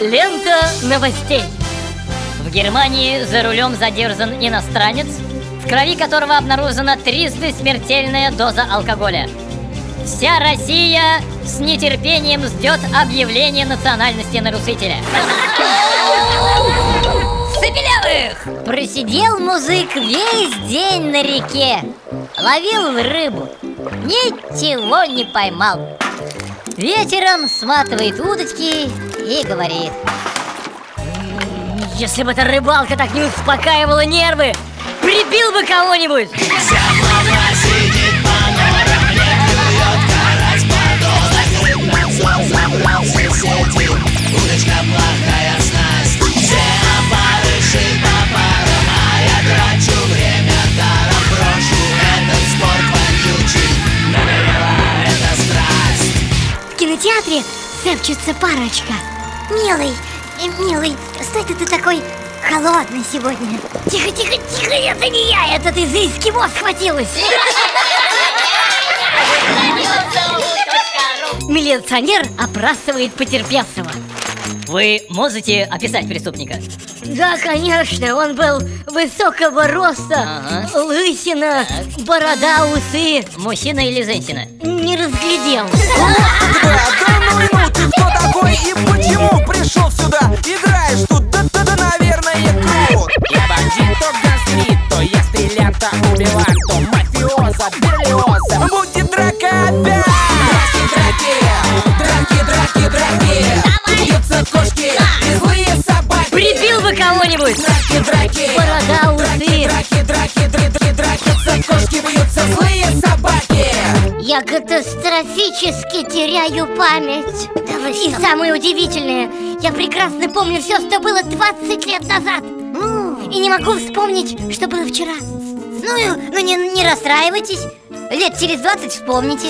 новостей. В Германии за рулем задержан иностранец, в крови которого обнаружена трижды смертельная доза алкоголя. Вся Россия с нетерпением ждет объявления национальности нарушителя. Забелявых! Просидел музык весь день на реке Ловил рыбу Ничего не поймал Вечером сматывает удочки и говорит. Если бы эта рыбалка так не успокаивала нервы Прибил бы кого-нибудь. Кинотеатре шепчется парочка Милый, э, милый, что это ты такой холодный сегодня? Тихо, тихо, тихо, это не я, это ты за эскимо схватилась Милиционер опрашивает потерпевшего Вы можете описать преступника? Да, конечно, он был высокого роста, ага. лысина, так. борода, усы Мужчина или женщина? Не разглядел бы кого-нибудь! Драки, драки! Борода, усы! Драки, драки, драки, драки, кошки бьются злые собаки! Я катастрофически теряю память! Да И самое удивительное, я прекрасно помню все, что было 20 лет назад! И не могу вспомнить, что было вчера! Ну, ну не, не расстраивайтесь, лет через 20 вспомните!